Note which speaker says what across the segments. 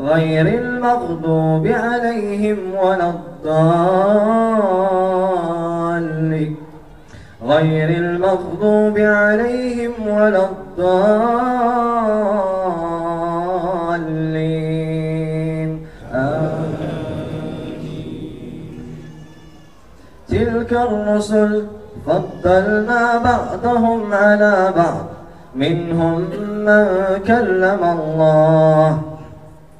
Speaker 1: غير المغضوب عليهم ولا الضالين. غير المغضوب عليهم ولا الضالين. تلك الرسل فضلنا بعضهم على بعض منهم من كلم الله.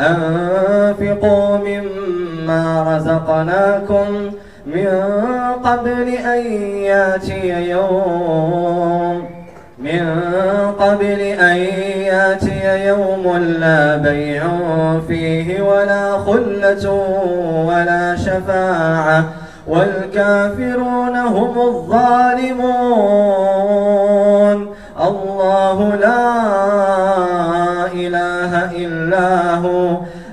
Speaker 1: أنفقوا مما رزقناكم من قبل أن يأتي يوم من قبل أن يأتي يوم لا بيع فيه ولا خلة ولا شفاعة والكافرون هم الظالمون الله لا إله إلا هو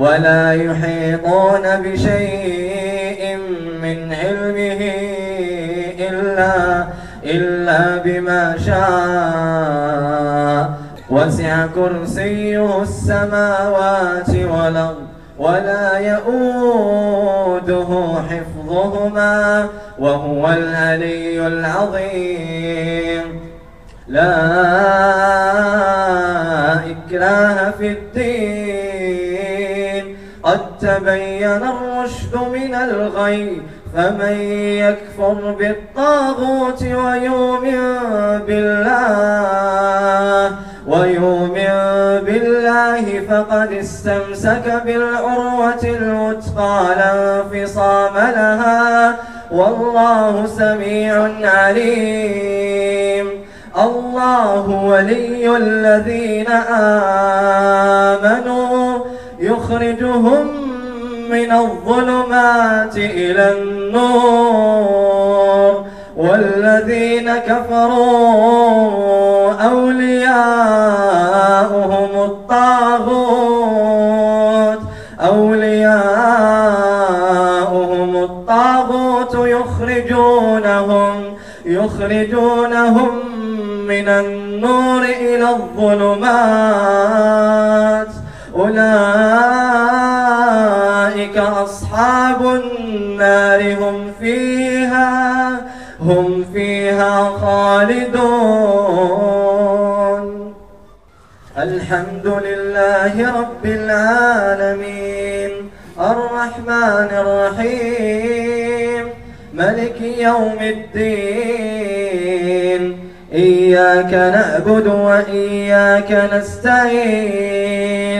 Speaker 1: ولا يحيطون بشيء من علمه إلا إلا بما شاء. وسع كرسيه السماوات والأرض ولا يؤوده حفظهما وهو العلي العظيم. لا إكراه في الدين. قد تبين الرشد من الغي فمن يكفر بالطاغوت ويؤمن بالله ويؤمن بالله فقد استمسك بالعروة الوثقى لا انفصام لها والله سميع عليم. الله ولي الذين آمنوا. يخرجهم من الظلمات إلى النور. والذين كفروا أولياؤهم الطاغوت. أولياؤهم الطاغوت يخرجونهم يخرجونهم من النور إلى الظلمات. أولئك أصحاب النار هم فيها هم فيها خالدون. الحمد لله رب العالمين الرحمن الرحيم ملك يوم الدين. إياك نعبد وإياك نستعين.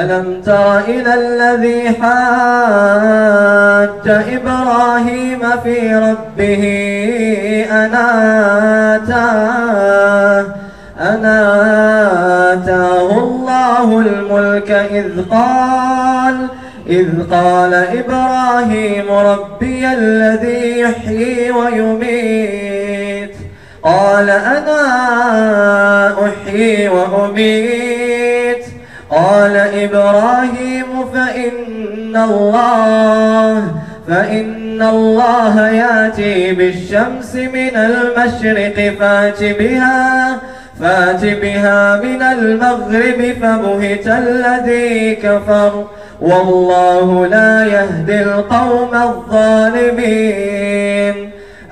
Speaker 1: ألم تر إلى الذي حاج إبراهيم في ربه؟ أناتاه أناتاه الله الملك إذ قال إذ قال إبراهيم ربي الذي يحيي ويميت. قال أنا أحيي وأميت. قال إبراهيم فإن الله فإن الله يأتي بالشمس من المشرق فات بها فات بها من المغرب فبهت الذي كفر. والله لا يهدي القوم الظالمين.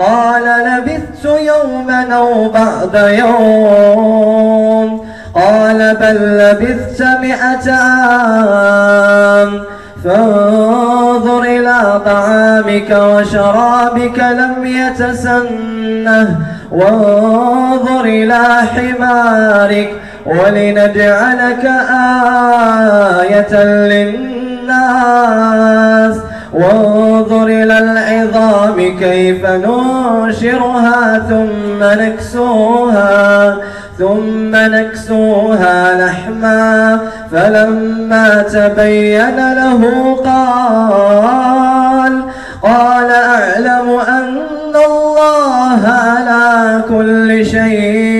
Speaker 1: قال لبثت يوما أو بعد يوم. قال بل لبثت مئة عام. فانظر إلى طعامك وشرابك لم يتسنه. وانظر إلى حمارك ولنجعلك آية للناس. وانظر إلى العظام كيف ننشرها ثم نكسوها ثم نكسوها لحما فلما تبين له قال قال أعلم أن الله على كل شيء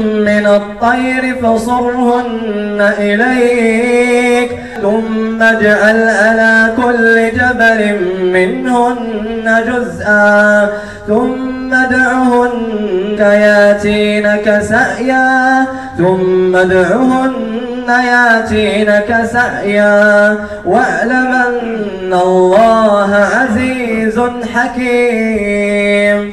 Speaker 1: من الطير فصرهن إليك. ثم اجعل على كل جبل منهن جزءا. ثم ادعهن ياتينك سعيا ثم ادعهن ياتينك سعيا واعلم أن الله عزيز حكيم.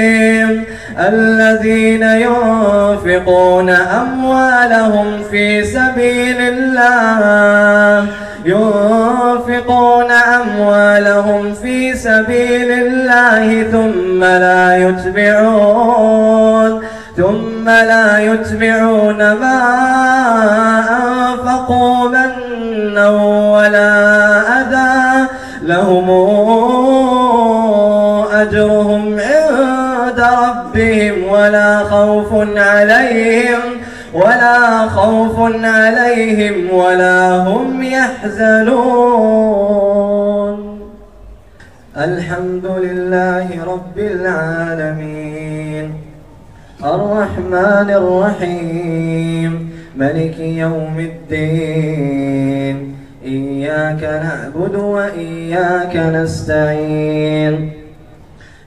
Speaker 1: الذين ينفقون أموالهم في سبيل الله ينفقون أموالهم في سبيل الله ثم لا يتبعون ثم لا يتبعون ما أنفقوا منا ولا أذى لهم أجرهم خوف عليهم ولا خوف عليهم ولا هم يحزنون. الحمد لله رب العالمين. الرحمن الرحيم. ملك يوم الدين. إياك نعبد وإياك نستعين.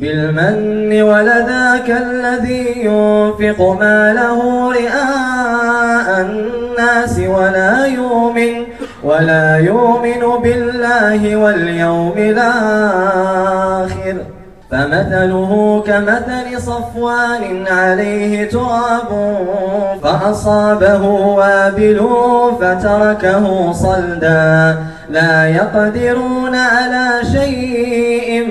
Speaker 1: بالمن ولذاك الذي ينفق ماله رئاء الناس ولا يؤمن ولا يؤمن بالله واليوم الآخر. فمثله كمثل صفوان عليه تراب فأصابه وابل فتركه صلدا. لا يقدرون على شيء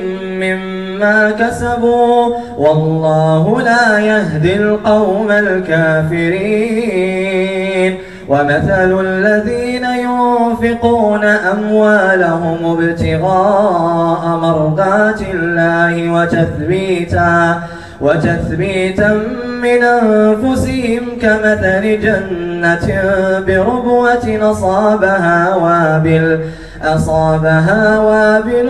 Speaker 1: مما كسبوا والله لا يهدي القوم الكافرين. ومثل الذين ينفقون أموالهم ابتغاء مرضات الله وتثبيتا وتثبيتا من أنفسهم كمثل جنة بربوة أصابها وابل أصابها وابل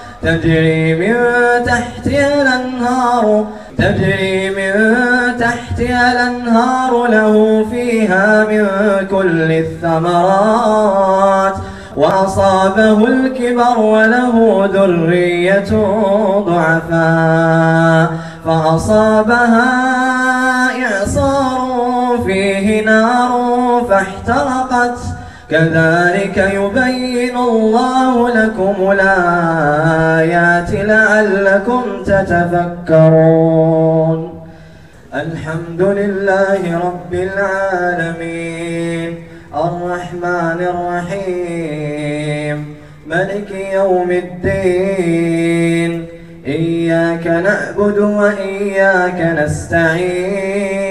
Speaker 1: تجري من تحتها الأنهار تجري من تحتها الأنهار له فيها من كل الثمرات. وأصابه الكبر وله ذرية ضعفاء فأصابها إعصار فيه نار فاحترقت. كذلك يبين الله لكم الآيات لعلكم تتفكرون. الحمد لله رب العالمين. الرحمن الرحيم. ملك يوم الدين. إياك نعبد وإياك نستعين.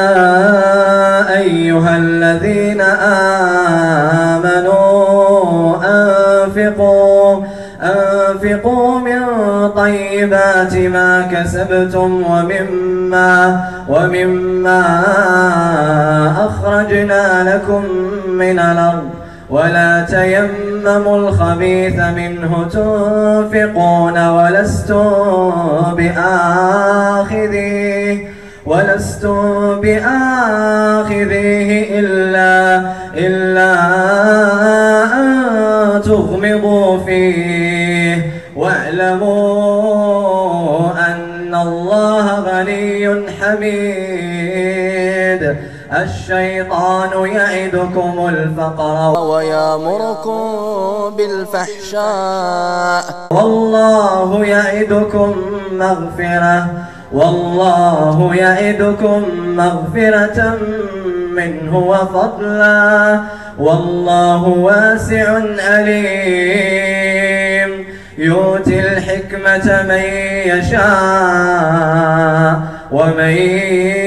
Speaker 1: طيبات ما كسبتم ومما ومما أخرجنا لكم من الأرض ولا تيمموا الخبيث منه تنفقون ولستم بآخذيه ولستم بآخذيه إلا إلا أن تغمضوا فيه حميد الشيطان يعدكم الفقر.
Speaker 2: ويامركم بالفحشاء.
Speaker 1: والله يعدكم مغفرة. والله يعدكم مغفرة منه وفضلا. والله واسع أليم. يؤتي الحكمة من يشاء. ومن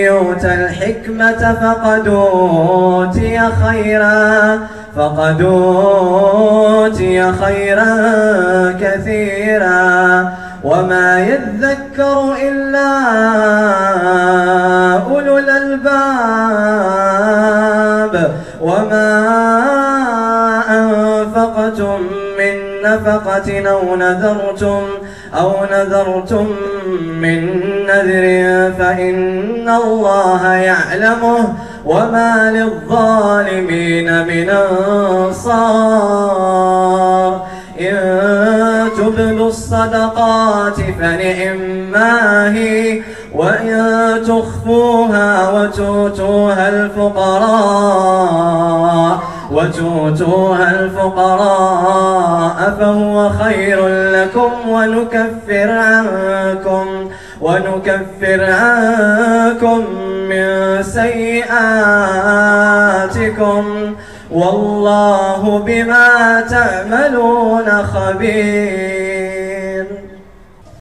Speaker 1: يؤت الحكمة فقد أوتي خيرا فقد أوتي خيرا كثيرا. وما يذكر إلا أولو الألباب. وما أنفقتم من نفقة أو نذرتم أو نذرتم من نذر فإن الله يعلمه وما للظالمين من أنصار. إن تبدوا الصدقات فنعما هي وإن تخفوها وتؤتوها الفقراء. وتؤتوها الفقراء فهو خير لكم ونكفر عنكم ونكفر عنكم من سيئاتكم والله بما تعملون خبير